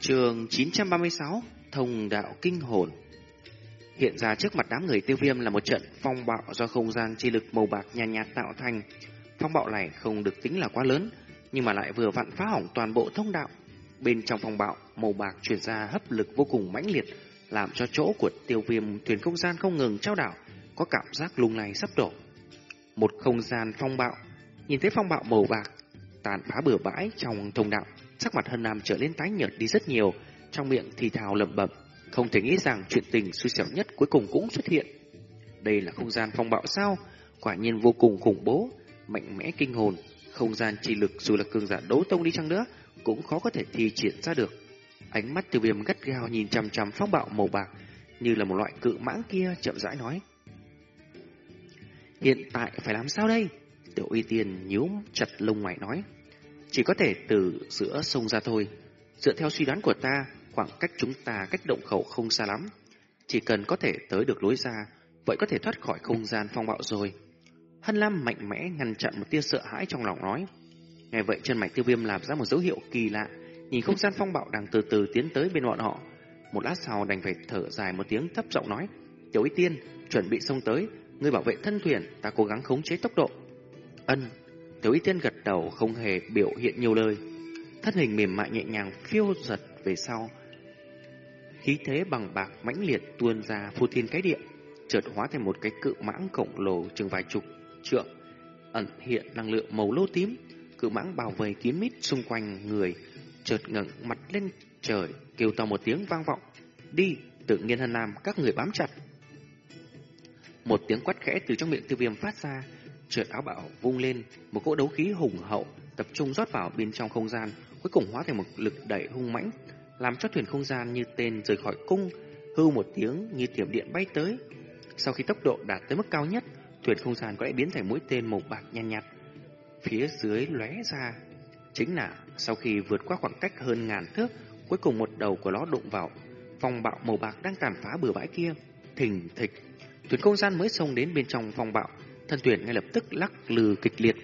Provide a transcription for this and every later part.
Trường 936 Thông đạo kinh hồn Hiện ra trước mặt đám người tiêu viêm là một trận phong bạo do không gian chi lực màu bạc nhàn nhạt, nhạt tạo thành. Phong bạo này không được tính là quá lớn, nhưng mà lại vừa vặn phá hỏng toàn bộ thông đạo. Bên trong phong bạo, màu bạc truyền ra hấp lực vô cùng mãnh liệt, làm cho chỗ của tiêu viêm thuyền không gian không ngừng trao đảo, có cảm giác lung này sắp đổ. Một không gian phong bạo, nhìn thấy phong bạo màu bạc, tàn phá bừa bãi trong thông đạo, sắc mặt Hân Nam trở lên tái nhợt đi rất nhiều, trong miệng thì thào lẩm bẩm, không thể nghĩ rằng chuyện tình xui xẻo nhất cuối cùng cũng xuất hiện. Đây là không gian phong bạo sao? Quả nhiên vô cùng khủng bố, mạnh mẽ kinh hồn, không gian chi lực dù là cường giả đấu tông đi chăng nữa cũng khó có thể thi triển ra được. Ánh mắt tiêu viêm gắt gao nhìn chằm chằm phong bạo màu bạc như là một loại cự mãng kia chậm rãi nói. Hiện tại phải làm sao đây? Tiểu uy tiên nhíu chặt lông mày nói. Chỉ có thể từ giữa sông ra thôi. Dựa theo suy đoán của ta, khoảng cách chúng ta cách động khẩu không xa lắm. Chỉ cần có thể tới được lối ra, vậy có thể thoát khỏi không gian phong bạo rồi. Hân Lam mạnh mẽ ngăn chặn một tia sợ hãi trong lòng nói. Ngay vậy chân mạch tiêu viêm làm ra một dấu hiệu kỳ lạ, nhìn không gian phong bạo đang từ từ tiến tới bên bọn họ. Một lát sau đành phải thở dài một tiếng thấp giọng nói. Tiểu Y tiên, chuẩn bị xông tới, ngươi bảo vệ thân thuyền, ta cố gắng khống chế tốc độ. Ân, tiểu Y tiên gật đầu không hề biểu hiện nhiều lời. Thân hình mềm mại nhẹ nhàng phiêu giật về sau. Khí thế bằng bạc mãnh liệt tuôn ra phô thiên cái địa, chợt hóa thành một cái cự mãng khổng lồ chừng vài chục trượng, ẩn hiện năng lượng màu lô tím, cự mãng bao vây kín mít xung quanh người, chợt ngẩng mặt lên trời, kêu to một tiếng vang vọng. Đi, tự nhiên hân nam, các người bám chặt. Một tiếng quát khẽ từ trong miệng tiêu viêm phát ra, trượt áo bảo vung lên, một cỗ đấu khí hùng hậu tập trung rót vào bên trong không gian, cuối cùng hóa thành một lực đẩy hung mãnh, làm cho thuyền không gian như tên rời khỏi cung, hưu một tiếng như thiểm điện bay tới. Sau khi tốc độ đạt tới mức cao nhất, thuyền không gian có lẽ biến thành mũi tên màu bạc nhàn nhạt, nhạt. Phía dưới lóe ra, chính là sau khi vượt qua khoảng cách hơn ngàn thước, cuối cùng một đầu của nó đụng vào phong bạo màu bạc đang tàn phá bừa bãi kia, thình thịch. Thuyền không gian mới xông đến bên trong phong bạo, thân thuyền ngay lập tức lắc lư kịch liệt.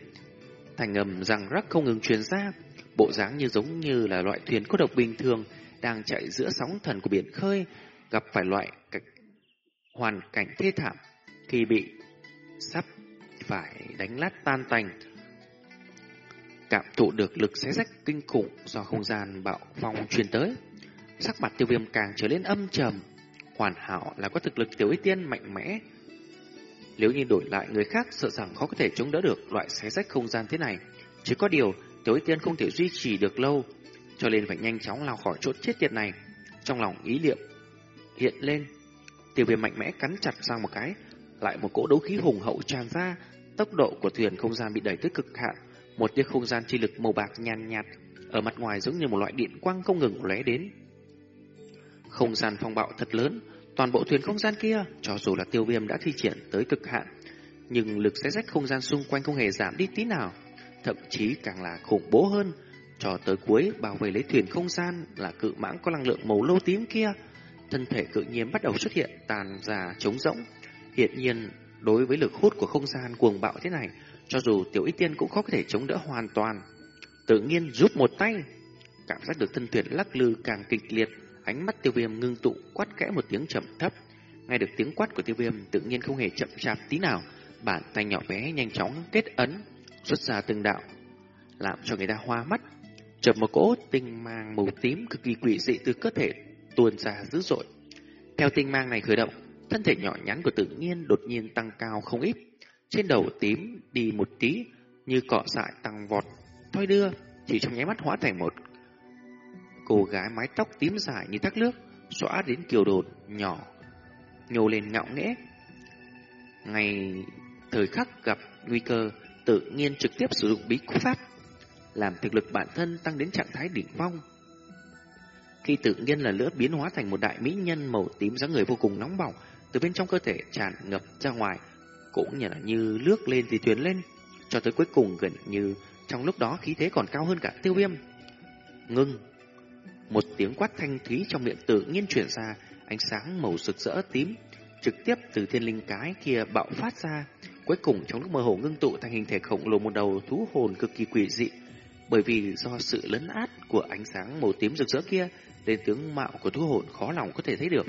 Thành ngầm rằng rắc không ngừng truyền ra, bộ dáng như giống như là loại thuyền có độc bình thường đang chạy giữa sóng thần của biển khơi, gặp phải loại cảnh, hoàn cảnh thê thảm khi bị sắp phải đánh lát tan tành. Cảm thụ được lực xé rách kinh khủng do không gian bạo phong truyền tới. Sắc mặt tiêu viêm càng trở lên âm trầm. Hoàn hảo là có thực lực tiểu ý tiên mạnh mẽ. Nếu như đổi lại người khác sợ rằng khó có thể chống đỡ được loại xé rách không gian thế này. Chỉ có điều tiểu y tiên không thể duy trì được lâu cho nên phải nhanh chóng lao khỏi chỗ chết tiệt này. Trong lòng ý niệm hiện lên, Tiểu viêm mạnh mẽ cắn chặt sang một cái, lại một cỗ đấu khí hùng hậu tràn ra, tốc độ của thuyền không gian bị đẩy tới cực hạn, một tia không gian chi lực màu bạc nhàn nhạt, ở mặt ngoài giống như một loại điện quang không ngừng lóe đến. Không gian phong bạo thật lớn, toàn bộ thuyền không gian kia, cho dù là tiêu viêm đã thi triển tới cực hạn, nhưng lực xé rách không gian xung quanh không hề giảm đi tí nào, thậm chí càng là khủng bố hơn. Cho tới cuối, bảo vệ lấy thuyền không gian là cự mãng có năng lượng màu lô tím kia, thân thể cự nhiên bắt đầu xuất hiện tàn già trống rỗng, Hiện nhiên, đối với lực hút của không gian cuồng bạo thế này, cho dù tiểu y tiên cũng khó có thể chống đỡ hoàn toàn. Tự nhiên giúp một tay, cảm giác được thân thuyền lắc lư càng kịch liệt, ánh mắt tiêu viêm ngưng tụ quát kẽ một tiếng trầm thấp. Nghe được tiếng quát của tiêu viêm tự nhiên không hề chậm chạp tí nào, bàn tay nhỏ bé nhanh chóng kết ấn, xuất ra từng đạo, làm cho người ta hoa mắt. Chợt một cỗ tinh mang màu tím cực kỳ quỷ dị từ cơ thể tuôn ra dữ dội. Theo tinh mang này khởi động, Thân thể nhỏ nhắn của tự nhiên đột nhiên tăng cao không ít. Trên đầu tím đi một tí như cọ dại tăng vọt. Thôi đưa, chỉ trong nháy mắt hóa thành một cô gái mái tóc tím dài như thác nước, xóa đến kiều đột nhỏ, nhô lên ngạo nghễ. Ngày thời khắc gặp nguy cơ, tự nhiên trực tiếp sử dụng bí pháp, làm thực lực bản thân tăng đến trạng thái đỉnh phong. Khi tự nhiên là lửa biến hóa thành một đại mỹ nhân màu tím dáng người vô cùng nóng bỏng, từ bên trong cơ thể tràn ngập ra ngoài, cũng như là như lướt lên thì thuyền lên, cho tới cuối cùng gần như trong lúc đó khí thế còn cao hơn cả tiêu viêm. Ngưng! Một tiếng quát thanh thúy trong miệng tự nhiên chuyển ra, ánh sáng màu rực rỡ tím, trực tiếp từ thiên linh cái kia bạo phát ra. Cuối cùng trong lúc mơ hồ ngưng tụ thành hình thể khổng lồ một đầu thú hồn cực kỳ quỷ dị, bởi vì do sự lấn át của ánh sáng màu tím rực rỡ kia, nên tướng mạo của thú hồn khó lòng có thể thấy được.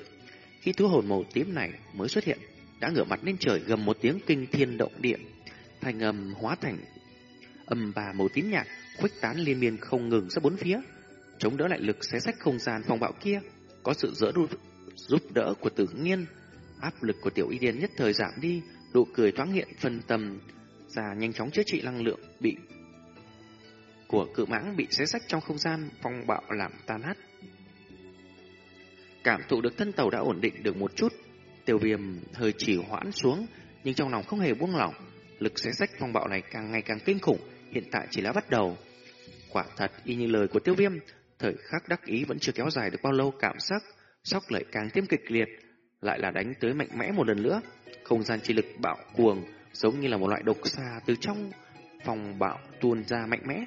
Khi thú hồn màu tím này mới xuất hiện, đã ngửa mặt lên trời gầm một tiếng kinh thiên động địa, thành âm hóa thành âm bà màu tím nhạt khuếch tán liên miên không ngừng ra bốn phía, chống đỡ lại lực xé sách không gian phong bạo kia. Có sự dỡ đu, giúp đỡ của tự nhiên, áp lực của tiểu y điên nhất thời giảm đi, nụ cười thoáng hiện phân tâm ra nhanh chóng chữa trị năng lượng bị của cự mãng bị xé sách trong không gian phong bạo làm tan nát. Cảm thụ được thân tàu đã ổn định được một chút, tiêu viêm hơi chỉ hoãn xuống, nhưng trong lòng không hề buông lỏng. Lực xé sách phong bạo này càng ngày càng kinh khủng, hiện tại chỉ là bắt đầu. Quả thật, y như lời của tiêu viêm, thời khắc đắc ý vẫn chưa kéo dài được bao lâu cảm giác, sóc lại càng thêm kịch liệt, lại là đánh tới mạnh mẽ một lần nữa. Không gian chi lực bạo cuồng, giống như là một loại độc xà từ trong phòng bạo tuôn ra mạnh mẽ,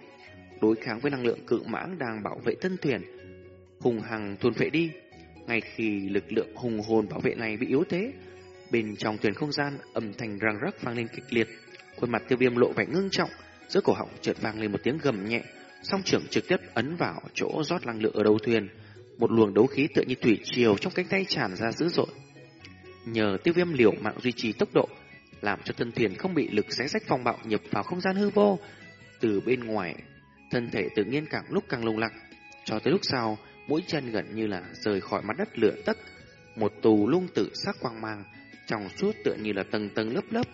đối kháng với năng lượng cự mãng đang bảo vệ thân thuyền, hùng hằng tuôn vệ đi. Ngay khi lực lượng hùng hồn bảo vệ này bị yếu thế, bên trong thuyền không gian âm thanh răng rắc vang lên kịch liệt, khuôn mặt tiêu viêm lộ vẻ ngưng trọng, giữa cổ họng chợt vang lên một tiếng gầm nhẹ, song trưởng trực tiếp ấn vào chỗ rót năng lượng ở đầu thuyền, một luồng đấu khí tựa như thủy triều trong cánh tay tràn ra dữ dội. Nhờ tiêu viêm liều mạng duy trì tốc độ, làm cho thân thuyền không bị lực xé rách phong bạo nhập vào không gian hư vô. Từ bên ngoài, thân thể tự nhiên càng lúc càng lung lặng, cho tới lúc sau, mũi chân gần như là rời khỏi mặt đất lửa tất, một tù lung tự sắc quang mang, trong suốt tựa như là tầng tầng lớp lớp.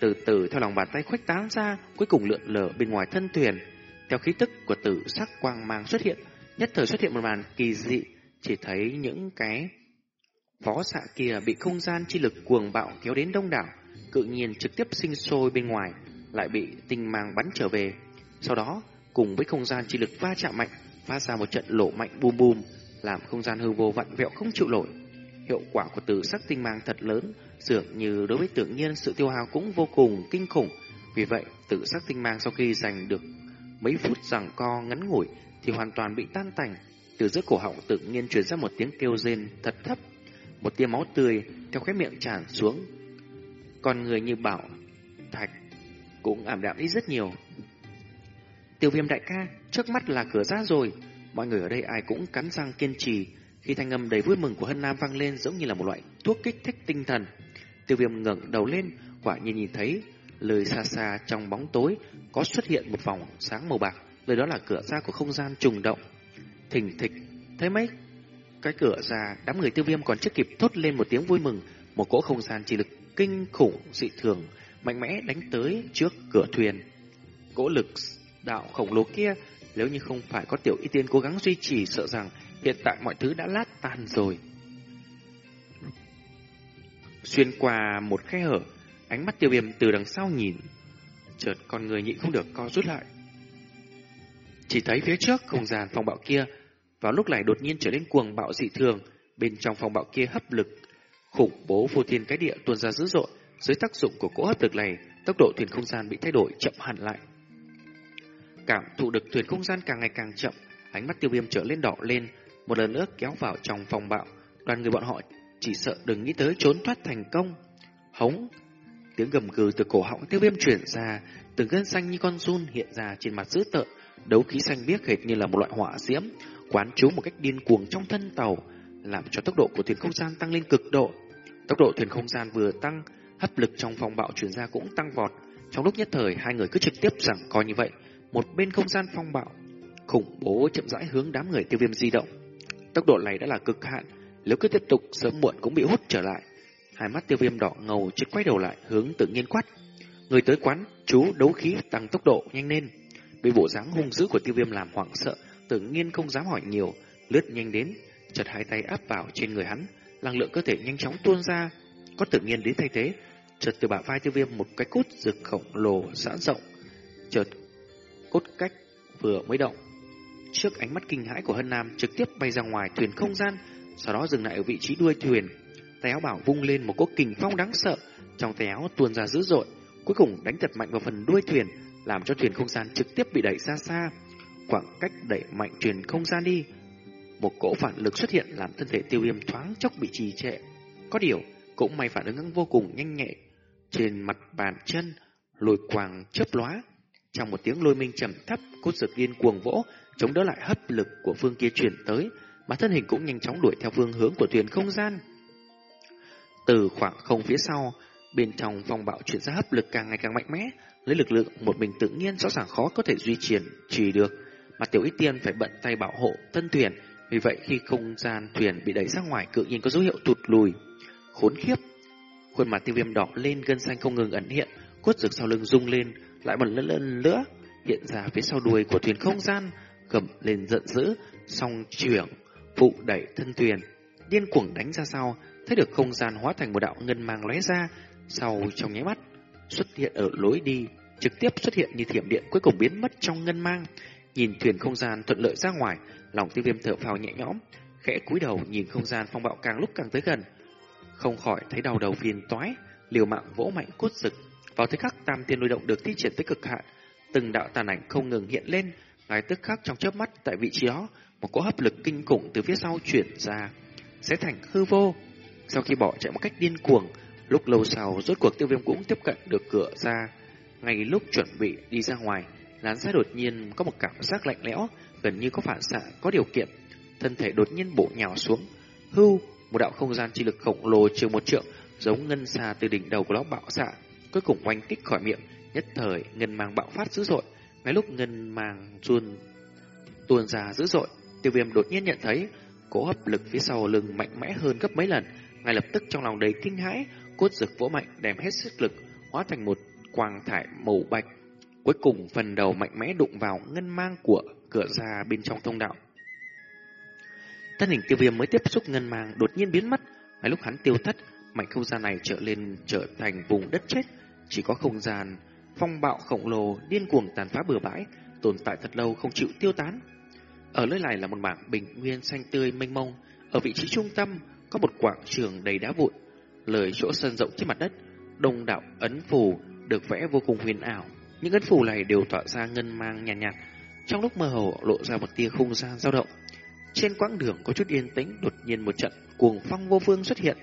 Từ từ theo lòng bàn tay khuếch tán ra, cuối cùng lượn lờ bên ngoài thân thuyền, theo khí tức của tử sắc quang mang xuất hiện, nhất thời xuất hiện một màn kỳ dị, chỉ thấy những cái phó xạ kia bị không gian chi lực cuồng bạo kéo đến đông đảo, cự nhiên trực tiếp sinh sôi bên ngoài, lại bị tinh mang bắn trở về. Sau đó, cùng với không gian chi lực va chạm mạnh, phát ra một trận lỗ mạnh bùm bùm, làm không gian hư vô vặn vẹo không chịu nổi. Hiệu quả của tử sắc tinh mang thật lớn, dường như đối với tự nhiên sự tiêu hao cũng vô cùng kinh khủng. Vì vậy, tự sắc tinh mang sau khi giành được mấy phút rằng co ngắn ngủi thì hoàn toàn bị tan tành. Từ giữa cổ họng tự nhiên truyền ra một tiếng kêu rên thật thấp, một tia máu tươi theo khóe miệng tràn xuống. Còn người như bảo thạch cũng ảm đạm đi rất nhiều. Tiêu viêm đại ca, trước mắt là cửa ra rồi. Mọi người ở đây ai cũng cắn răng kiên trì. Khi thanh âm đầy vui mừng của Hân Nam vang lên giống như là một loại thuốc kích thích tinh thần. Tiêu viêm ngẩng đầu lên, quả nhiên nhìn thấy lời xa xa trong bóng tối có xuất hiện một vòng sáng màu bạc. Lời đó là cửa ra của không gian trùng động. Thình thịch, thấy mấy cái cửa ra, đám người tiêu viêm còn chưa kịp thốt lên một tiếng vui mừng. Một cỗ không gian chỉ lực kinh khủng dị thường, mạnh mẽ đánh tới trước cửa thuyền. Cỗ lực đạo khổng lồ kia, nếu như không phải có tiểu y tiên cố gắng duy trì sợ rằng hiện tại mọi thứ đã lát tan rồi. Xuyên qua một khe hở, ánh mắt tiêu viêm từ đằng sau nhìn, chợt con người nhịn không được co rút lại. Chỉ thấy phía trước không gian phòng bạo kia, vào lúc này đột nhiên trở nên cuồng bạo dị thường, bên trong phòng bạo kia hấp lực khủng bố phù thiên cái địa tuôn ra dữ dội, dưới tác dụng của cỗ hấp lực này, tốc độ thuyền không gian bị thay đổi chậm hẳn lại. Cảm thụ được thuyền không gian càng ngày càng chậm, ánh mắt tiêu viêm trở lên đỏ lên, một lần nữa kéo vào trong phòng bạo. Đoàn người bọn họ chỉ sợ đừng nghĩ tới trốn thoát thành công. Hống! Tiếng gầm gừ từ cổ họng tiêu viêm chuyển ra, từng gân xanh như con run hiện ra trên mặt dữ tợn, đấu khí xanh biếc hệt như là một loại hỏa diễm, quán trú một cách điên cuồng trong thân tàu, làm cho tốc độ của thuyền không gian tăng lên cực độ. Tốc độ thuyền không gian vừa tăng, hấp lực trong phòng bạo chuyển ra cũng tăng vọt. Trong lúc nhất thời, hai người cứ trực tiếp rằng coi như vậy, một bên không gian phong bạo, khủng bố chậm rãi hướng đám người tiêu viêm di động. Tốc độ này đã là cực hạn, nếu cứ tiếp tục sớm muộn cũng bị hút trở lại. Hai mắt tiêu viêm đỏ ngầu chợt quay đầu lại hướng tự nhiên quát. Người tới quán, chú đấu khí tăng tốc độ nhanh lên. Bị bộ dáng hung dữ của tiêu viêm làm hoảng sợ, tự nhiên không dám hỏi nhiều, lướt nhanh đến, chợt hai tay áp vào trên người hắn, năng lượng cơ thể nhanh chóng tuôn ra, có tự nhiên đến thay thế. Chợt từ bả vai tiêu viêm một cái cốt rực khổng lồ giãn rộng, chợt cốt cách vừa mới động. Trước ánh mắt kinh hãi của Hân Nam trực tiếp bay ra ngoài thuyền không gian, sau đó dừng lại ở vị trí đuôi thuyền. Tay áo bảo vung lên một cỗ kình phong đáng sợ, trong tay áo tuôn ra dữ dội, cuối cùng đánh thật mạnh vào phần đuôi thuyền, làm cho thuyền không gian trực tiếp bị đẩy xa xa. Khoảng cách đẩy mạnh thuyền không gian đi, một cỗ phản lực xuất hiện làm thân thể tiêu viêm thoáng chốc bị trì trệ. Có điều, cũng may phản ứng vô cùng nhanh nhẹ. Trên mặt bàn chân, lùi quàng chớp lóa, Trong một tiếng lôi minh trầm thấp, cốt dược điên cuồng vỗ, chống đỡ lại hấp lực của phương kia truyền tới, mà thân hình cũng nhanh chóng đuổi theo phương hướng của thuyền không gian. Từ khoảng không phía sau, bên trong phong bạo chuyển ra hấp lực càng ngày càng mạnh mẽ, lấy lực lượng một mình tự nhiên rõ ràng khó có thể duy trì trì được, mà Tiểu ít Tiên phải bận tay bảo hộ thân thuyền, vì vậy khi không gian thuyền bị đẩy ra ngoài tự nhiên có dấu hiệu tụt lùi. Khốn khiếp! Khuôn mặt tiêu viêm đỏ lên gân xanh không ngừng ẩn hiện, cốt rực sau lưng rung lên, lại một lần lần nữa hiện ra phía sau đuôi của thuyền không gian, cầm lên giận dữ, song chuyển phụ đẩy thân thuyền, điên cuồng đánh ra sau, thấy được không gian hóa thành một đạo ngân mang lóe ra, sau trong nháy mắt xuất hiện ở lối đi, trực tiếp xuất hiện như thiểm điện cuối cùng biến mất trong ngân mang. Nhìn thuyền không gian thuận lợi ra ngoài, lòng tiêu viêm thở phào nhẹ nhõm, khẽ cúi đầu nhìn không gian phong bạo càng lúc càng tới gần. Không khỏi thấy đau đầu phiền toái, liều mạng vỗ mạnh cốt rực. Vào thời khắc tam tiên lôi động được thi triển tới cực hạn, từng đạo tàn ảnh không ngừng hiện lên, ngay tức khắc trong chớp mắt tại vị trí đó, một cỗ hấp lực kinh khủng từ phía sau chuyển ra, sẽ thành hư vô. Sau khi bỏ chạy một cách điên cuồng, lúc lâu sau rốt cuộc tiêu viêm cũng tiếp cận được cửa ra. Ngay lúc chuẩn bị đi ra ngoài, lán ra đột nhiên có một cảm giác lạnh lẽo, gần như có phản xạ, có điều kiện. Thân thể đột nhiên bộ nhào xuống, hưu, một đạo không gian chi lực khổng lồ chiều một trượng, giống ngân xa từ đỉnh đầu của nó bạo xạ, cuối cùng oanh kích khỏi miệng, nhất thời ngân mang bạo phát dữ dội. Ngay lúc ngân mang run tuôn ra dữ dội, tiêu viêm đột nhiên nhận thấy cỗ hấp lực phía sau lưng mạnh mẽ hơn gấp mấy lần, ngay lập tức trong lòng đầy kinh hãi, cốt rực vỗ mạnh đem hết sức lực hóa thành một quang thải màu bạch. Cuối cùng phần đầu mạnh mẽ đụng vào ngân mang của cửa ra bên trong thông đạo. Thân hình tiêu viêm mới tiếp xúc ngân mang đột nhiên biến mất, ngay lúc hắn tiêu thất, mảnh không gian này trở lên trở thành vùng đất chết, chỉ có không gian phong bạo khổng lồ điên cuồng tàn phá bừa bãi, tồn tại thật lâu không chịu tiêu tán. Ở nơi này là một mảng bình nguyên xanh tươi mênh mông, ở vị trí trung tâm có một quảng trường đầy đá vụn, lời chỗ sân rộng trên mặt đất, đông đảo ấn phù được vẽ vô cùng huyền ảo. Những ấn phù này đều tỏa ra ngân mang nhàn nhạt, nhạt, trong lúc mơ hồ lộ ra một tia không gian dao động. Trên quãng đường có chút yên tĩnh, đột nhiên một trận cuồng phong vô phương xuất hiện.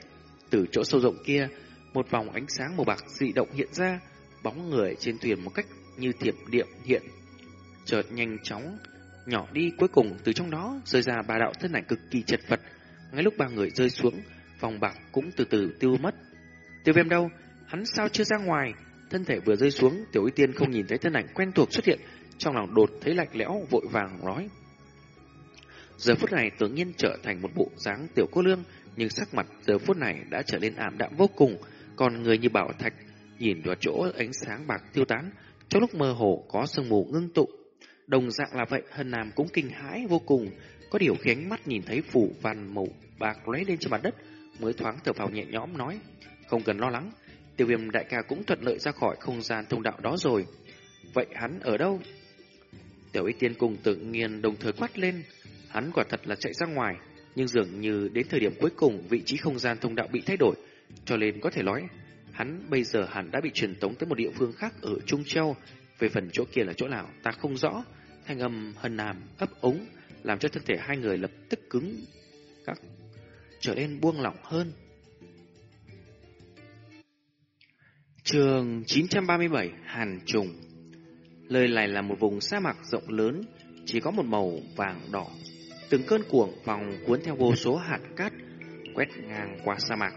Từ chỗ sâu rộng kia, một vòng ánh sáng màu bạc dị động hiện ra, bóng người trên thuyền một cách như thiệp điện hiện. Chợt nhanh chóng nhỏ đi cuối cùng từ trong đó rơi ra ba đạo thân ảnh cực kỳ chật vật. Ngay lúc ba người rơi xuống, vòng bạc cũng từ từ tiêu mất. Tiêu viêm đâu? Hắn sao chưa ra ngoài? Thân thể vừa rơi xuống, tiểu y tiên không nhìn thấy thân ảnh quen thuộc xuất hiện, trong lòng đột thấy lạnh lẽo vội vàng nói. Giờ phút này tự nhiên trở thành một bộ dáng tiểu cô lương, nhưng sắc mặt giờ phút này đã trở nên ảm đạm vô cùng, còn người như bảo thạch nhìn vào chỗ ánh sáng bạc tiêu tán, trong lúc mơ hồ có sương mù ngưng tụ. Đồng dạng là vậy, Hân Nam cũng kinh hãi vô cùng, có điều khiến mắt nhìn thấy phủ văn màu bạc lóe lên trên mặt đất, mới thoáng thở phào nhẹ nhõm nói, không cần lo lắng, tiêu viêm đại ca cũng thuận lợi ra khỏi không gian thông đạo đó rồi. Vậy hắn ở đâu? Tiểu y tiên cùng tự nhiên đồng thời quát lên, hắn quả thật là chạy ra ngoài, nhưng dường như đến thời điểm cuối cùng vị trí không gian thông đạo bị thay đổi, cho nên có thể nói Hắn bây giờ hẳn đã bị truyền tống tới một địa phương khác ở Trung Châu. Về phần chỗ kia là chỗ nào, ta không rõ. Thanh âm hân nam ấp ống, làm cho thân thể hai người lập tức cứng các trở nên buông lỏng hơn. Trường 937 Hàn Trùng Lời này là một vùng sa mạc rộng lớn, chỉ có một màu vàng đỏ. Từng cơn cuồng vòng cuốn theo vô số hạt cát, quét ngang qua sa mạc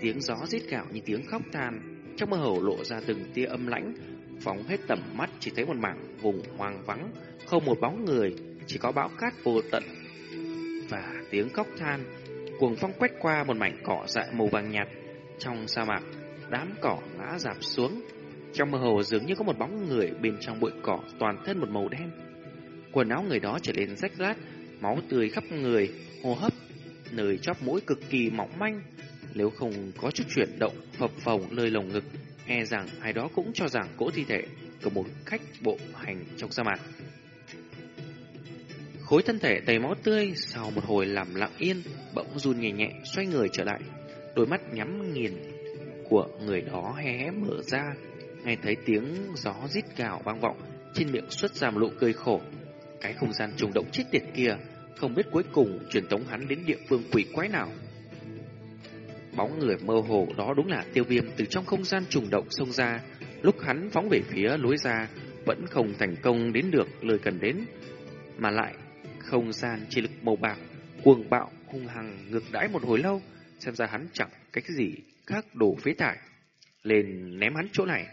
tiếng gió rít gạo như tiếng khóc than, trong mơ hồ lộ ra từng tia âm lãnh, phóng hết tầm mắt chỉ thấy một mảng vùng hoang vắng, không một bóng người, chỉ có bão cát vô tận và tiếng khóc than. Cuồng phong quét qua một mảnh cỏ dại màu vàng nhạt trong sa mạc, đám cỏ ngã rạp xuống. Trong mơ hồ dường như có một bóng người bên trong bụi cỏ toàn thân một màu đen. Quần áo người đó trở nên rách rát, máu tươi khắp người, hô hấp, nơi chóp mũi cực kỳ mỏng manh, nếu không có chút chuyển động phập phồng nơi lồng ngực, e rằng ai đó cũng cho rằng cỗ thi thể của một khách bộ hành trong sa mạc. Khối thân thể đầy máu tươi sau một hồi làm lặng yên, bỗng run nhẹ nhẹ xoay người trở lại, đôi mắt nhắm nghiền của người đó hé hé mở ra, nghe thấy tiếng gió rít gào vang vọng, trên miệng xuất ra một nụ cười khổ. Cái không gian trùng động chết tiệt kia, không biết cuối cùng truyền tống hắn đến địa phương quỷ quái nào. Bóng người mơ hồ đó đúng là tiêu viêm từ trong không gian trùng động xông ra. Lúc hắn phóng về phía lối ra, vẫn không thành công đến được lời cần đến, mà lại không gian chi lực màu bạc, cuồng bạo, hung hăng ngược đãi một hồi lâu, xem ra hắn chẳng cách gì khác đổ phế thải, lên ném hắn chỗ này.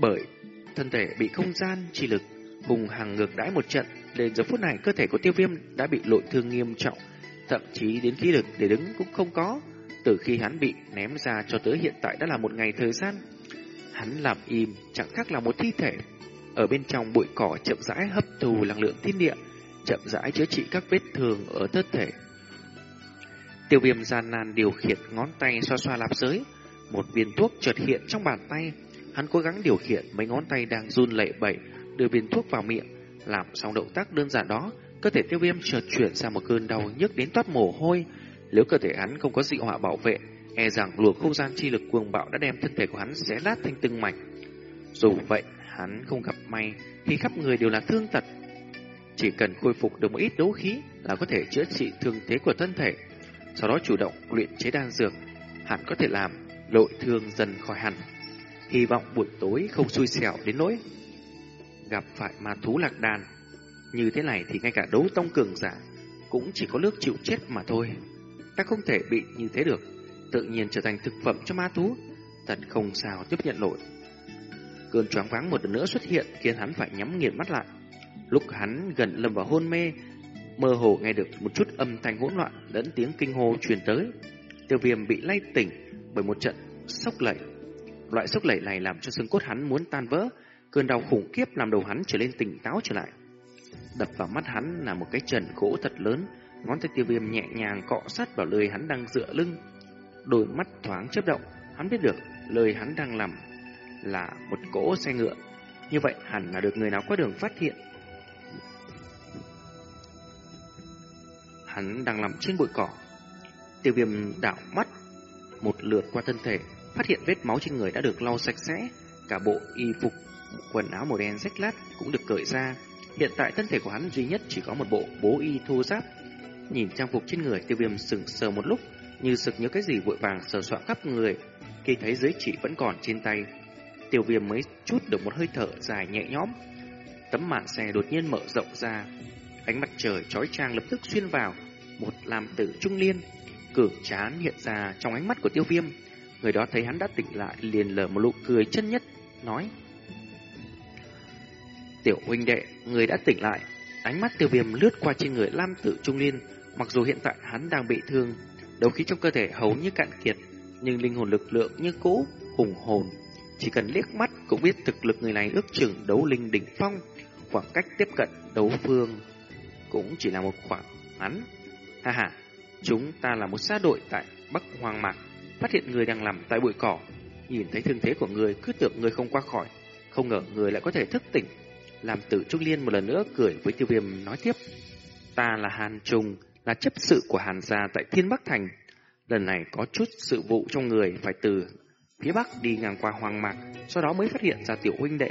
Bởi thân thể bị không gian chi lực hung hăng ngược đãi một trận, đến giờ phút này cơ thể của tiêu viêm đã bị lội thương nghiêm trọng, thậm chí đến khí lực để đứng cũng không có. Từ khi hắn bị ném ra cho tới hiện tại đã là một ngày thời gian. Hắn làm im, chẳng khác là một thi thể. Ở bên trong bụi cỏ chậm rãi hấp thù năng lượng thiên địa, chậm rãi chữa trị các vết thương ở thân thể. Tiêu viêm gian nan điều khiển ngón tay xoa xoa lạp giới. Một viên thuốc chợt hiện trong bàn tay. Hắn cố gắng điều khiển mấy ngón tay đang run lệ bẩy, đưa viên thuốc vào miệng. Làm xong động tác đơn giản đó, cơ thể tiêu viêm chợt chuyển sang một cơn đau nhức đến toát mồ hôi. Nếu cơ thể hắn không có dị họa bảo vệ, e rằng luồng không gian chi lực cuồng bạo đã đem thân thể của hắn xé lát thành từng mảnh. Dù vậy, hắn không gặp may khi khắp người đều là thương tật. Chỉ cần khôi phục được một ít đấu khí là có thể chữa trị thương thế của thân thể. Sau đó chủ động luyện chế đan dược, hắn có thể làm lội thương dần khỏi hẳn. Hy vọng buổi tối không xui xẻo đến nỗi gặp phải ma thú lạc đàn. Như thế này thì ngay cả đấu tông cường giả cũng chỉ có nước chịu chết mà thôi. Ta không thể bị như thế được, tự nhiên trở thành thực phẩm cho ma thú, thật không sao tiếp nhận nổi. Cơn choáng váng một lần nữa xuất hiện khiến hắn phải nhắm nghiền mắt lại. Lúc hắn gần lâm vào hôn mê, mơ hồ nghe được một chút âm thanh hỗn loạn lẫn tiếng kinh hô truyền tới. Tiêu viêm bị lay tỉnh bởi một trận sốc lẩy. Loại sốc lẩy này làm cho xương cốt hắn muốn tan vỡ, cơn đau khủng khiếp làm đầu hắn trở lên tỉnh táo trở lại. Đập vào mắt hắn là một cái trần gỗ thật lớn, ngón tay tiêu viêm nhẹ nhàng cọ sát vào lưỡi hắn đang dựa lưng. Đôi mắt thoáng chớp động, hắn biết được lời hắn đang làm là một cỗ xe ngựa. Như vậy hẳn là được người nào qua đường phát hiện. Hắn đang nằm trên bụi cỏ. Tiêu viêm đảo mắt một lượt qua thân thể, phát hiện vết máu trên người đã được lau sạch sẽ, cả bộ y phục, quần áo màu đen rách lát cũng được cởi ra. Hiện tại thân thể của hắn duy nhất chỉ có một bộ bố y thô giáp. Nhìn trang phục trên người tiêu viêm sừng sờ một lúc, như sực nhớ cái gì vội vàng sờ soạn khắp người. Khi thấy giới chỉ vẫn còn trên tay, tiêu viêm mới chút được một hơi thở dài nhẹ nhõm. Tấm màn xe đột nhiên mở rộng ra, ánh mặt trời chói chang lập tức xuyên vào, một làm tử trung liên, cường chán hiện ra trong ánh mắt của tiêu viêm. Người đó thấy hắn đã tỉnh lại liền lờ một nụ cười chân nhất, nói Tiểu huynh đệ, người đã tỉnh lại. Ánh mắt tiêu viêm lướt qua trên người Lam Tử Trung Liên. Mặc dù hiện tại hắn đang bị thương, đấu khí trong cơ thể hầu như cạn kiệt, nhưng linh hồn lực lượng như cũ, hùng hồn. Chỉ cần liếc mắt cũng biết thực lực người này ước chừng đấu linh đỉnh phong, khoảng cách tiếp cận đấu phương cũng chỉ là một khoảng ngắn. Ha ha, chúng ta là một xa đội tại Bắc Hoàng Mạc, phát hiện người đang nằm tại bụi cỏ, nhìn thấy thương thế của người cứ tưởng người không qua khỏi, không ngờ người lại có thể thức tỉnh làm tử trúc Liên một lần nữa cười với tiêu viêm nói tiếp. Ta là Hàn Trung, là chấp sự của Hàn gia tại Thiên Bắc Thành. Lần này có chút sự vụ trong người phải từ phía Bắc đi ngang qua Hoàng Mạc, sau đó mới phát hiện ra tiểu huynh đệ.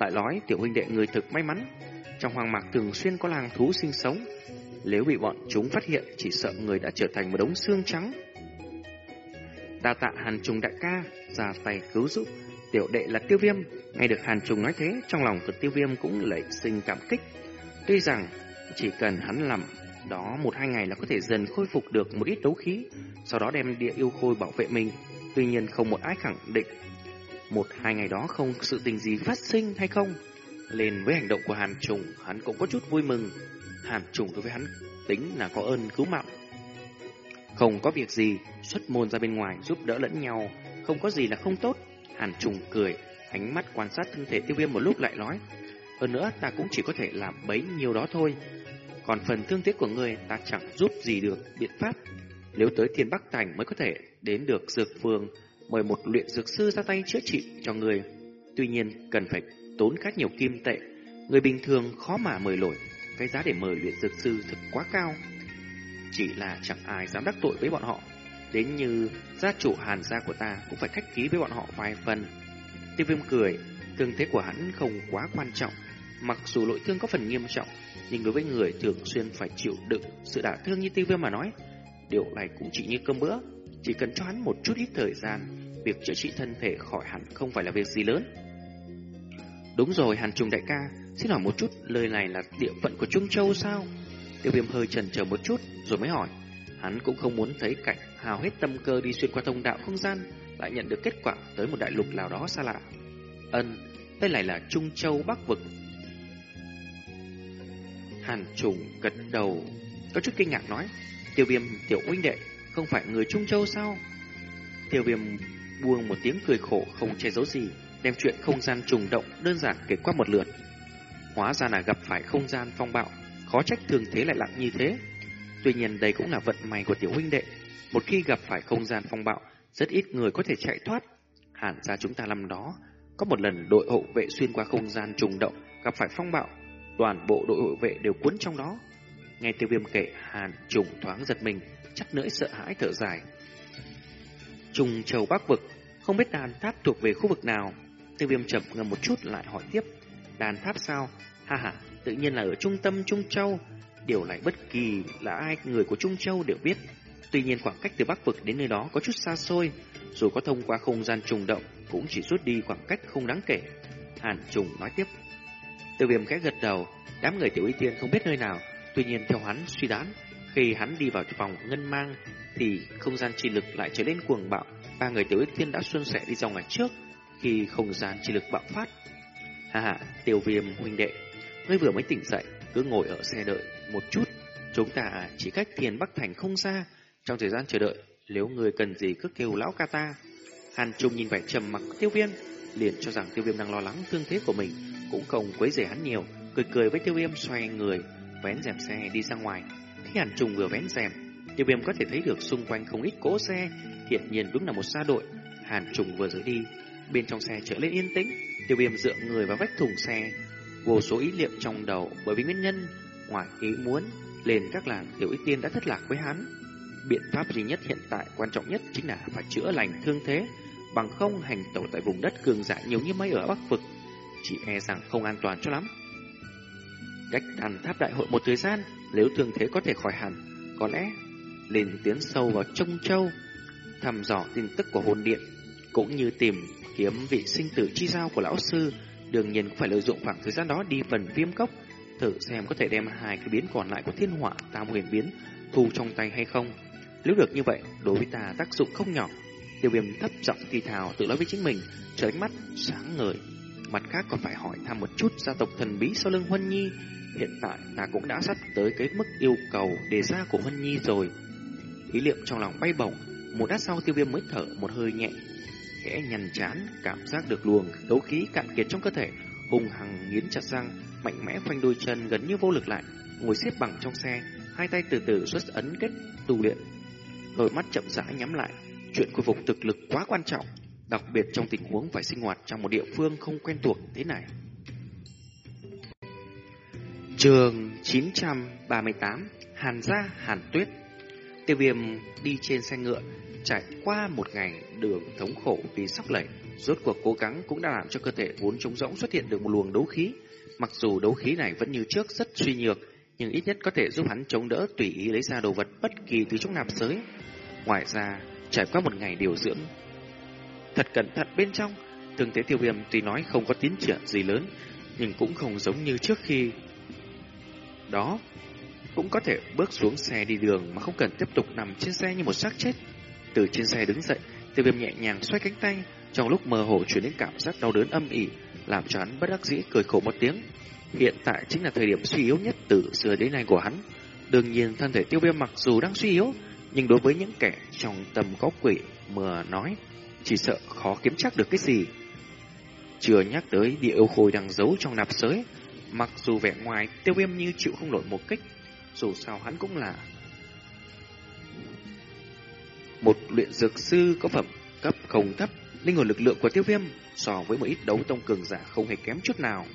Lại nói tiểu huynh đệ người thực may mắn. Trong Hoàng Mạc thường xuyên có làng thú sinh sống. Nếu bị bọn chúng phát hiện, chỉ sợ người đã trở thành một đống xương trắng. Đa tạ Hàn Trung đại ca, ra tay cứu giúp. Tiểu đệ là tiêu viêm, nghe được Hàn Trùng nói thế, trong lòng của tiêu viêm cũng lấy sinh cảm kích. Tuy rằng chỉ cần hắn làm đó một hai ngày là có thể dần khôi phục được một ít đấu khí, sau đó đem địa yêu khôi bảo vệ mình. Tuy nhiên không một ai khẳng định một hai ngày đó không sự tình gì phát sinh hay không. Lên với hành động của Hàn Trùng, hắn cũng có chút vui mừng. Hàn Trùng đối với hắn tính là có ơn cứu mạng. Không có việc gì, xuất môn ra bên ngoài giúp đỡ lẫn nhau, không có gì là không tốt. Hàn Trùng cười, ánh mắt quan sát thân thể tiêu viêm một lúc lại nói. Hơn nữa ta cũng chỉ có thể làm bấy nhiêu đó thôi. Còn phần thương tiếc của người ta chẳng giúp gì được biện pháp. Nếu tới Thiên Bắc Thành mới có thể đến được dược phương, mời một luyện dược sư ra tay chữa trị cho người. Tuy nhiên cần phải tốn khá nhiều kim tệ. Người bình thường khó mà mời nổi. Cái giá để mời luyện dược sư thật quá cao. Chỉ là chẳng ai dám đắc tội với bọn họ. Đến như gia chủ hàn gia của ta cũng phải khách ký với bọn họ vài phần. Tiêu viêm cười, thương thế của hắn không quá quan trọng. Mặc dù lỗi thương có phần nghiêm trọng, nhưng đối với người thường xuyên phải chịu đựng sự đả thương như tiêu viêm mà nói, điều này cũng chỉ như cơm bữa. Chỉ cần cho hắn một chút ít thời gian, việc chữa trị thân thể khỏi hẳn không phải là việc gì lớn. Đúng rồi, Hàn Trùng đại ca, xin hỏi một chút, lời này là địa phận của Trung Châu sao? Tiêu viêm hơi chần chờ một chút, rồi mới hỏi. Hắn cũng không muốn thấy cảnh hào hết tâm cơ đi xuyên qua thông đạo không gian, lại nhận được kết quả tới một đại lục nào đó xa lạ. Ân, đây lại là Trung Châu Bắc Vực. Hàn Trùng gật đầu, có chút kinh ngạc nói, tiêu viêm tiểu huynh đệ, không phải người Trung Châu sao? Tiêu viêm buông một tiếng cười khổ không che giấu gì, đem chuyện không gian trùng động đơn giản kể qua một lượt. Hóa ra là gặp phải không gian phong bạo, khó trách thường thế lại lặng như thế. Tuy nhiên đây cũng là vận may của tiểu huynh đệ. Một khi gặp phải không gian phong bạo, rất ít người có thể chạy thoát. Hẳn ra chúng ta năm đó, có một lần đội hộ vệ xuyên qua không gian trùng động, gặp phải phong bạo. Toàn bộ đội hộ vệ đều cuốn trong đó. Nghe tiêu viêm kể, hàn trùng thoáng giật mình, chắc nưỡi sợ hãi thở dài. Trùng châu Bắc Vực, không biết đàn tháp thuộc về khu vực nào. Tiêu viêm chậm ngầm một chút lại hỏi tiếp. Đàn tháp sao? Ha ha, tự nhiên là ở trung tâm Trung Châu. Điều này bất kỳ là ai người của Trung Châu đều biết. Tuy nhiên khoảng cách từ Bắc Vực đến nơi đó có chút xa xôi. Dù có thông qua không gian trùng động, cũng chỉ rút đi khoảng cách không đáng kể. Hàn Trùng nói tiếp. Tiêu viêm khẽ gật đầu, đám người tiểu y tiên không biết nơi nào. Tuy nhiên theo hắn suy đoán, khi hắn đi vào phòng ngân mang, thì không gian chi lực lại trở nên cuồng bạo. Ba người tiểu ích tiên đã xuân sẻ đi ra ngoài trước, khi không gian chi lực bạo phát. Hà hà, tiêu viêm huynh đệ, ngươi vừa mới tỉnh dậy, cứ ngồi ở xe đợi một chút. Chúng ta chỉ cách thiền Bắc Thành không xa, trong thời gian chờ đợi, nếu người cần gì cứ kêu lão ca ta. Hàn Trung nhìn vẻ trầm mặc tiêu viêm, liền cho rằng tiêu viêm đang lo lắng thương thế của mình, cũng không quấy rầy hắn nhiều, cười cười với tiêu viêm xoay người, vén rèm xe đi ra ngoài nhàn Hàn vừa vén rèm, tiêu viêm có thể thấy được xung quanh không ít cỗ xe, hiện nhiên đúng là một xa đội. Hàn trùng vừa rời đi, bên trong xe trở lên yên tĩnh, tiêu viêm dựa người vào vách thùng xe, vô số ý niệm trong đầu. Bởi vì nguyên nhân ngoài ý muốn lên các làng tiểu ý tiên đã thất lạc với hắn. Biện pháp duy nhất hiện tại quan trọng nhất chính là phải chữa lành thương thế, bằng không hành tẩu tại vùng đất cường dạ nhiều như mấy ở Bắc Vực, chỉ e rằng không an toàn cho lắm. Cách đàn tháp đại hội một thời gian, nếu thương thế có thể khỏi hẳn, có lẽ lên tiến sâu vào Trung Châu, thăm dò tin tức của hồn điện, cũng như tìm kiếm vị sinh tử chi giao của lão sư, đương nhiên cũng phải lợi dụng khoảng thời gian đó đi phần viêm cốc, thử xem có thể đem hai cái biến còn lại của thiên họa tam huyền biến thu trong tay hay không. Nếu được như vậy, đối với ta tác dụng không nhỏ. Tiêu viêm thấp giọng thì thào tự nói với chính mình, trở mắt sáng ngời. Mặt khác còn phải hỏi thăm một chút gia tộc thần bí sau lưng Huân Nhi. Hiện tại ta cũng đã sắp tới cái mức yêu cầu đề ra của Huân Nhi rồi. Ý niệm trong lòng bay bổng, một lát sau tiêu viêm mới thở một hơi nhẹ. Khẽ nhằn chán, cảm giác được luồng đấu khí cạn kiệt trong cơ thể, hùng hằng nghiến chặt răng, mạnh mẽ khoanh đôi chân gần như vô lực lại, ngồi xếp bằng trong xe, hai tay từ từ xuất ấn kết tu luyện. Đôi mắt chậm rãi nhắm lại, chuyện khôi phục thực lực quá quan trọng, đặc biệt trong tình huống phải sinh hoạt trong một địa phương không quen thuộc thế này. Trường 938 Hàn gia, Hàn Tuyết. Tiêu viêm đi trên xe ngựa, Trải qua một ngày đường thống khổ vì sóc lẩy Rốt cuộc cố gắng cũng đã làm cho cơ thể vốn trống rỗng xuất hiện được một luồng đấu khí. Mặc dù đấu khí này vẫn như trước rất suy nhược, Nhưng ít nhất có thể giúp hắn chống đỡ tùy ý lấy ra đồ vật bất kỳ từ trong nạp giới. Ngoài ra, trải qua một ngày điều dưỡng, Thật cẩn thận bên trong, Thương thế tiêu viêm tuy nói không có tiến triển gì lớn, Nhưng cũng không giống như trước khi đó, Cũng có thể bước xuống xe đi đường Mà không cần tiếp tục nằm trên xe như một xác chết Từ trên xe đứng dậy, Tiêu viêm nhẹ nhàng xoay cánh tay, Trong lúc mơ hồ chuyển đến cảm giác đau đớn âm ỉ, Làm cho hắn bất đắc dĩ cười khổ một tiếng Hiện tại chính là thời điểm suy yếu nhất từ xưa đến nay của hắn Đương nhiên thân thể tiêu viêm mặc dù đang suy yếu, Nhưng đối với những kẻ trong tầm có quỷ mờ nói, chỉ sợ khó kiếm chắc được cái gì. Chưa nhắc tới địa yêu khôi đang giấu trong nạp sới mặc dù vẻ ngoài tiêu viêm như chịu không nổi một kích, dù sao hắn cũng là một luyện dược sư có phẩm cấp không thấp, linh hồn lực lượng của tiêu viêm so với một ít đấu tông cường giả không hề kém chút nào.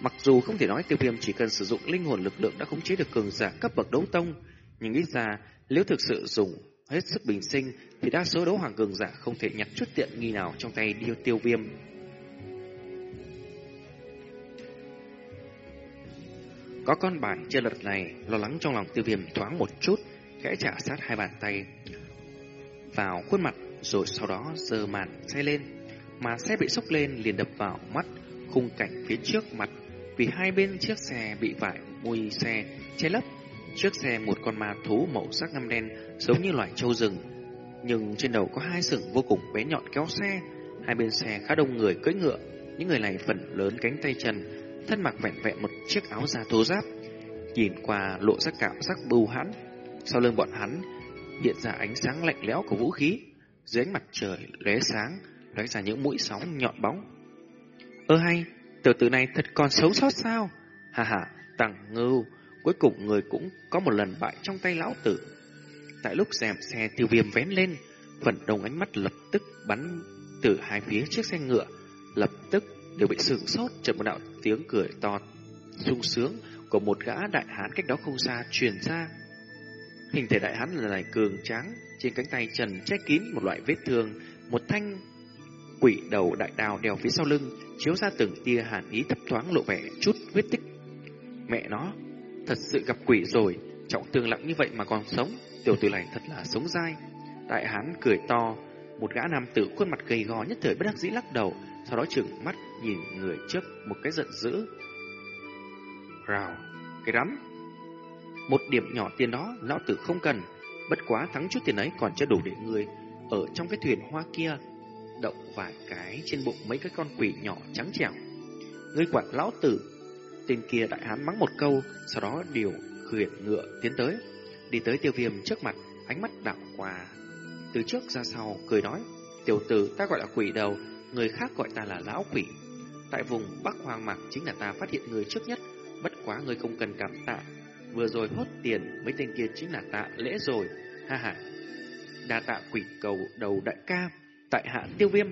Mặc dù không thể nói tiêu viêm chỉ cần sử dụng linh hồn lực lượng đã khống chế được cường giả cấp bậc đấu tông, nhưng ít ra nếu thực sự dùng hết sức bình sinh thì đa số đấu hoàng cường giả không thể nhặt chút tiện nghi nào trong tay điêu tiêu viêm. Có con bài chơi lật này, lo lắng trong lòng tiêu viêm thoáng một chút, khẽ trả sát hai bàn tay vào khuôn mặt, rồi sau đó giơ màn xe lên. Mà xe bị sốc lên liền đập vào mắt, khung cảnh phía trước mặt vì hai bên chiếc xe bị vải mùi xe che lấp. Trước xe một con ma thú màu sắc ngăm đen giống như loài trâu rừng. Nhưng trên đầu có hai sừng vô cùng bé nhọn kéo xe. Hai bên xe khá đông người cưỡi ngựa. Những người này phần lớn cánh tay chân, thân mặc vẹn vẹn một chiếc áo da thô giáp. Nhìn qua lộ ra cảm giác bưu hãn. Sau lưng bọn hắn hiện ra ánh sáng lạnh lẽo của vũ khí. Dưới ánh mặt trời lóe sáng, lóe ra những mũi sóng nhọn bóng. Ơ hay, tiểu tử này thật còn xấu sót sao? Hà hà, tặng ngưu, cuối cùng người cũng có một lần bại trong tay lão tử. Tại lúc dèm xe tiêu viêm vén lên, phần đông ánh mắt lập tức bắn từ hai phía chiếc xe ngựa, lập tức đều bị sửng sốt chợt một đạo tiếng cười to sung sướng của một gã đại hán cách đó không xa truyền ra. Hình thể đại hán là này cường tráng, trên cánh tay trần che kín một loại vết thương, một thanh quỷ đầu đại đào đèo phía sau lưng, chiếu ra từng tia hàn ý thấp thoáng lộ vẻ chút huyết tích. Mẹ nó, thật sự gặp quỷ rồi, trọng thương lặng như vậy mà còn sống, tiểu tử này thật là sống dai. Đại hán cười to, một gã nam tử khuôn mặt gầy gò nhất thời bất đắc dĩ lắc đầu, sau đó trừng mắt nhìn người trước một cái giận dữ. Rào, cái rắm. Một điểm nhỏ tiền đó, lão tử không cần, bất quá thắng chút tiền ấy còn chưa đủ để người ở trong cái thuyền hoa kia động vài cái trên bụng mấy cái con quỷ nhỏ trắng trẻo. Ngươi quản lão tử. Tên kia đại hán mắng một câu, sau đó điều khiển ngựa tiến tới. Đi tới tiêu viêm trước mặt, ánh mắt đảo qua. Từ trước ra sau, cười nói, tiểu tử ta gọi là quỷ đầu, người khác gọi ta là lão quỷ. Tại vùng Bắc hoàng Mạc chính là ta phát hiện người trước nhất, bất quá người không cần cảm tạ. Vừa rồi hốt tiền, mấy tên kia chính là tạ lễ rồi, ha ha. Đa tạ quỷ cầu đầu đại ca, tại hạ tiêu viêm.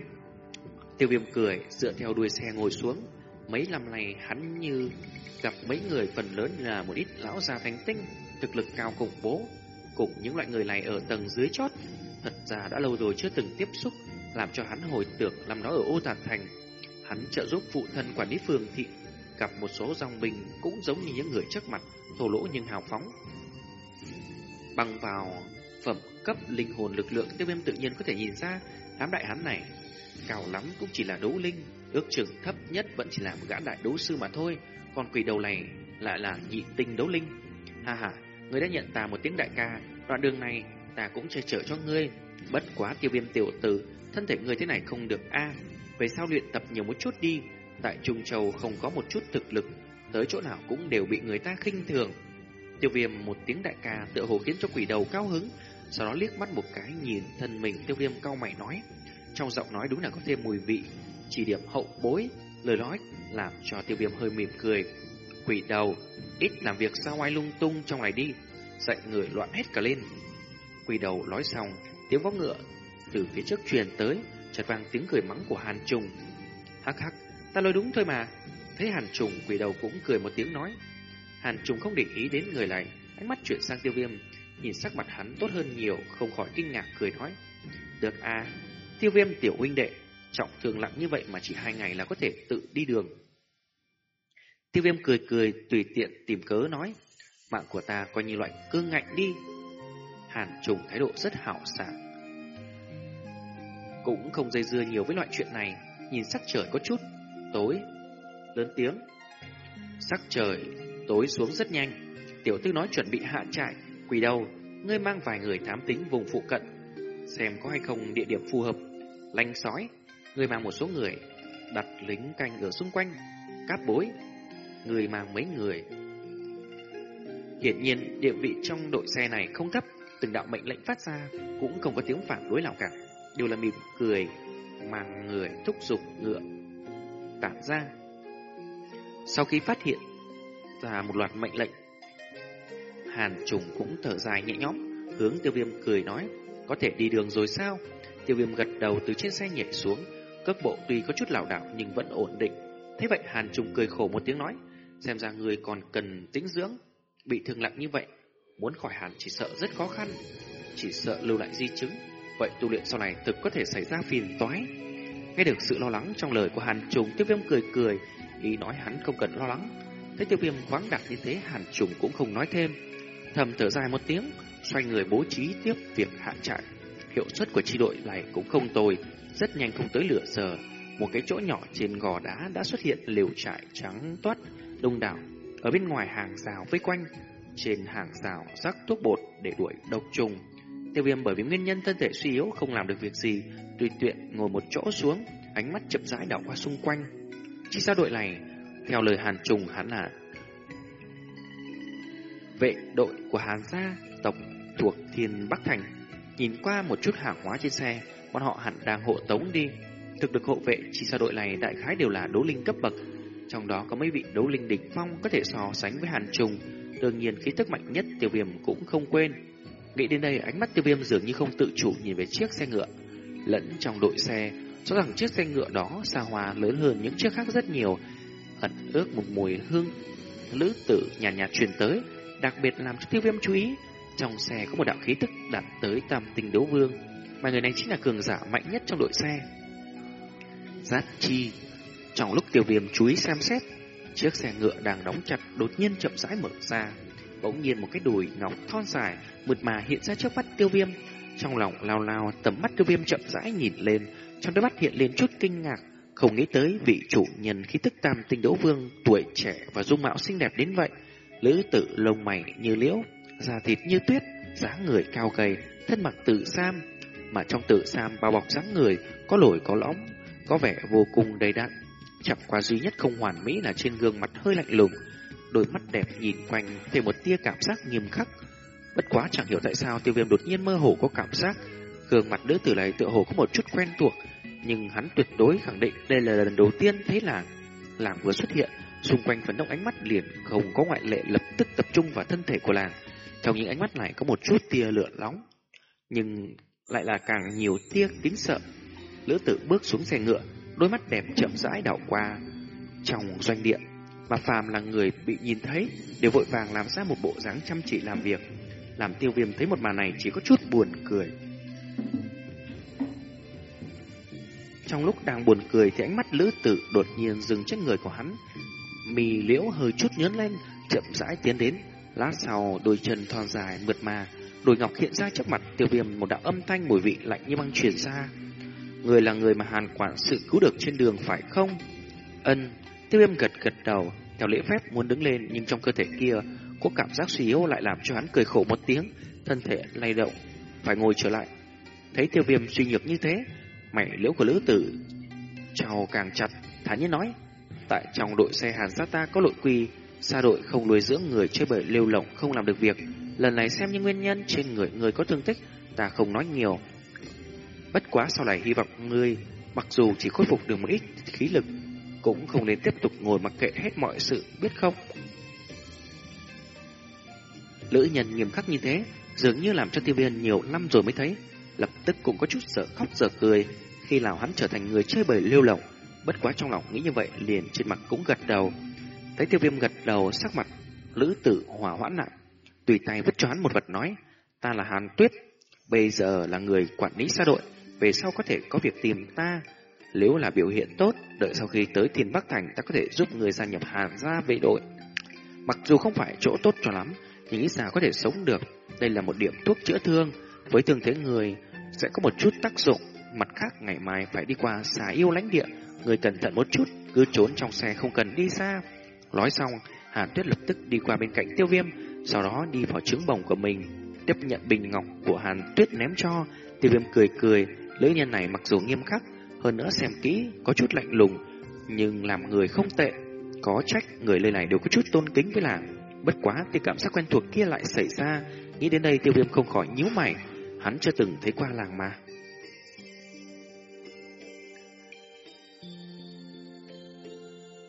Tiêu viêm cười, dựa theo đuôi xe ngồi xuống. Mấy năm này hắn như gặp mấy người phần lớn là một ít lão già thánh tinh, thực lực cao khủng bố. Cùng những loại người này ở tầng dưới chót, thật ra đã lâu rồi chưa từng tiếp xúc, làm cho hắn hồi tưởng năm đó ở ô tàn thành. Hắn trợ giúp phụ thân quản lý phường thị, gặp một số dòng bình cũng giống như những người trước mặt, thổ lỗ nhưng hào phóng. Bằng vào phẩm cấp linh hồn lực lượng tiêu viêm tự nhiên có thể nhìn ra Đám đại hán này cao lắm cũng chỉ là đấu linh, ước chừng thấp nhất vẫn chỉ là một gã đại đấu sư mà thôi, còn quỷ đầu này lại là nhị tinh đấu linh. Ha ha, ngươi đã nhận ta một tiếng đại ca, đoạn đường này ta cũng che chở cho ngươi. Bất quá tiêu viêm tiểu tử, thân thể ngươi thế này không được a. về sau luyện tập nhiều một chút đi, tại Trung Châu không có một chút thực lực, tới chỗ nào cũng đều bị người ta khinh thường. Tiêu viêm một tiếng đại ca tựa hồ khiến cho quỷ đầu cao hứng, sau đó liếc mắt một cái nhìn thân mình tiêu viêm cao mày nói. Trong giọng nói đúng là có thêm mùi vị, chỉ điểm hậu bối, lời nói làm cho tiêu viêm hơi mỉm cười. Quỷ đầu, ít làm việc sao ai lung tung trong ngày đi, dạy người loạn hết cả lên. Quỷ đầu nói xong, tiếng vó ngựa từ phía trước truyền tới, chợt vang tiếng cười mắng của Hàn Trung Hắc hắc, ta nói đúng thôi mà. Thấy Hàn Trùng quỷ đầu cũng cười một tiếng nói. Hàn Trùng không để ý đến người này, ánh mắt chuyển sang tiêu viêm, Nhìn sắc mặt hắn tốt hơn nhiều, không khỏi kinh ngạc cười nói. Được a tiêu viêm tiểu huynh đệ, trọng thương lặng như vậy mà chỉ hai ngày là có thể tự đi đường. Tiêu viêm cười cười, tùy tiện tìm cớ nói. Mạng của ta coi như loại cương ngạnh đi. Hàn trùng thái độ rất hảo sảng. Cũng không dây dưa nhiều với loại chuyện này, nhìn sắc trời có chút, tối, lớn tiếng. Sắc trời tối xuống rất nhanh, tiểu tư nói chuẩn bị hạ trại, quỳ đầu, ngươi mang vài người thám tính vùng phụ cận, xem có hay không địa điểm phù hợp. Lanh sói, ngươi mang một số người, đặt lính canh ở xung quanh. Cáp bối, ngươi mang mấy người. Hiển nhiên, địa vị trong đội xe này không thấp, từng đạo mệnh lệnh phát ra cũng không có tiếng phản đối nào cả, đều là mỉm cười, mang người thúc giục ngựa tản ra. Sau khi phát hiện ra một loạt mệnh lệnh Hàn trùng cũng thở dài nhẹ nhõm, hướng tiêu viêm cười nói, có thể đi đường rồi sao? Tiêu viêm gật đầu từ trên xe nhảy xuống, cước bộ tuy có chút lảo đảo nhưng vẫn ổn định. Thế vậy Hàn trùng cười khổ một tiếng nói, xem ra người còn cần tĩnh dưỡng, bị thương nặng như vậy, muốn khỏi hẳn chỉ sợ rất khó khăn, chỉ sợ lưu lại di chứng, vậy tu luyện sau này thực có thể xảy ra phiền toái. Nghe được sự lo lắng trong lời của Hàn Trùng, Tiêu Viêm cười cười, ý nói hắn không cần lo lắng. Thấy Tiêu Viêm vắng đặt như thế, Hàn Trùng cũng không nói thêm, Thầm thở dài một tiếng, xoay người bố trí tiếp việc hạ trại. Hiệu suất của chi đội này cũng không tồi, rất nhanh không tới lửa giờ. một cái chỗ nhỏ trên gò đá đã xuất hiện liều trại trắng toát đông đảo. Ở bên ngoài hàng rào vây quanh, trên hàng rào rắc thuốc bột để đuổi độc trùng. Tiêu viêm bởi vì nguyên nhân thân thể suy yếu không làm được việc gì, tùy tiện ngồi một chỗ xuống, ánh mắt chậm rãi đảo qua xung quanh. Chỉ sao đội này, theo lời Hàn Trùng hắn là vệ đội của Hàn gia tộc thuộc Thiên Bắc Thành. Nhìn qua một chút hàng hóa trên xe, bọn họ hẳn đang hộ tống đi. Thực lực hộ vệ chỉ sao đội này đại khái đều là đấu linh cấp bậc, trong đó có mấy vị đấu linh đỉnh phong có thể so sánh với Hàn Trùng. Đương nhiên khí tức mạnh nhất tiêu viêm cũng không quên. Nghĩ đến đây ánh mắt tiêu viêm dường như không tự chủ nhìn về chiếc xe ngựa. Lẫn trong đội xe, cho rằng chiếc xe ngựa đó xa hoa lớn hơn những chiếc khác rất nhiều. Ẩn ước một mùi hương lữ tử nhàn nhạt, nhạt truyền tới, đặc biệt làm cho tiêu viêm chú ý. Trong xe có một đạo khí tức đạt tới tam tinh đấu vương, mà người này chính là cường giả mạnh nhất trong đội xe. Giác chi Trong lúc tiêu viêm chú ý xem xét, chiếc xe ngựa đang đóng chặt đột nhiên chậm rãi mở ra. Bỗng nhiên một cái đùi ngọc thon dài, mượt mà hiện ra trước mắt tiêu viêm. Trong lòng lao lao, tầm mắt tiêu viêm chậm rãi nhìn lên, trong đôi mắt hiện lên chút kinh ngạc, không nghĩ tới vị chủ nhân khí tức tam tinh đỗ vương tuổi trẻ và dung mạo xinh đẹp đến vậy. Lữ tử lông mày như liễu, da thịt như tuyết, dáng người cao gầy, thân mặc tự sam, mà trong tự sam bao bọc dáng người có lồi có lõm, có vẻ vô cùng đầy đặn. Chẳng qua duy nhất không hoàn mỹ là trên gương mặt hơi lạnh lùng, đôi mắt đẹp nhìn quanh thêm một tia cảm giác nghiêm khắc. Bất quá chẳng hiểu tại sao tiêu viêm đột nhiên mơ hồ có cảm giác gương mặt nữ tử này tựa hồ có một chút quen thuộc, nhưng hắn tuyệt đối khẳng định đây là lần đầu tiên thấy làng. Làng vừa xuất hiện, xung quanh phấn động ánh mắt liền không có ngoại lệ lập tức tập trung vào thân thể của làng. Trong những ánh mắt này có một chút tia lửa nóng, nhưng lại là càng nhiều tia kính sợ. Lữ tử bước xuống xe ngựa, đôi mắt đẹp chậm rãi đảo qua trong doanh địa. Mà phàm là người bị nhìn thấy, đều vội vàng làm ra một bộ dáng chăm chỉ làm việc. Làm tiêu viêm thấy một màn này chỉ có chút buồn cười. Trong lúc đang buồn cười thì ánh mắt lữ tử đột nhiên dừng trên người của hắn. Mì liễu hơi chút nhớn lên, chậm rãi tiến đến. Lát sau đôi chân thon dài mượt mà, đôi ngọc hiện ra trước mặt tiêu viêm một đạo âm thanh mùi vị lạnh như băng truyền ra. Người là người mà hàn quản sự cứu được trên đường phải không? Ân, tiêu viêm gật gật đầu, theo lễ phép muốn đứng lên nhưng trong cơ thể kia có cảm giác suy yếu lại làm cho hắn cười khổ một tiếng, thân thể lay động, phải ngồi trở lại. Thấy tiêu viêm suy nhược như thế, mày liễu của lữ tử trào càng chặt, thản nhiên nói, tại trong đội xe hàn sát ta có nội quy, xa đội không nuôi dưỡng người chơi bời lêu lỏng không làm được việc. Lần này xem những nguyên nhân trên người người có thương tích, ta không nói nhiều. Bất quá sau này hy vọng ngươi, mặc dù chỉ khôi phục được một ít khí lực, cũng không nên tiếp tục ngồi mặc kệ hết mọi sự, biết không? Lữ nhân nghiêm khắc như thế, dường như làm cho tiêu viên nhiều năm rồi mới thấy, lập tức cũng có chút sợ khóc sợ cười khi nào hắn trở thành người chơi bời liêu lỏng. Bất quá trong lòng nghĩ như vậy liền trên mặt cũng gật đầu. Thấy tiêu viêm gật đầu sắc mặt, lữ tử hòa hoãn lại. Tùy tay vứt cho hắn một vật nói, ta là Hàn Tuyết, bây giờ là người quản lý xa đội, về sau có thể có việc tìm ta. Nếu là biểu hiện tốt, đợi sau khi tới Thiên Bắc Thành ta có thể giúp người gia nhập Hàn gia vệ đội. Mặc dù không phải chỗ tốt cho lắm, nhưng ít ra có thể sống được. Đây là một điểm thuốc chữa thương, với thương thế người sẽ có một chút tác dụng. Mặt khác ngày mai phải đi qua xà yêu lãnh địa, người cẩn thận một chút, cứ trốn trong xe không cần đi xa. Nói xong, Hàn Tuyết lập tức đi qua bên cạnh tiêu viêm, sau đó đi vào trứng bồng của mình, tiếp nhận bình ngọc của Hàn Tuyết ném cho. Tiêu viêm cười cười, lưỡi nhân này mặc dù nghiêm khắc, hơn nữa xem kỹ, có chút lạnh lùng, nhưng làm người không tệ. Có trách người nơi này đều có chút tôn kính với làng. Bất quá thì cảm giác quen thuộc kia lại xảy ra, nghĩ đến đây tiêu viêm không khỏi nhíu mày, hắn chưa từng thấy qua làng mà.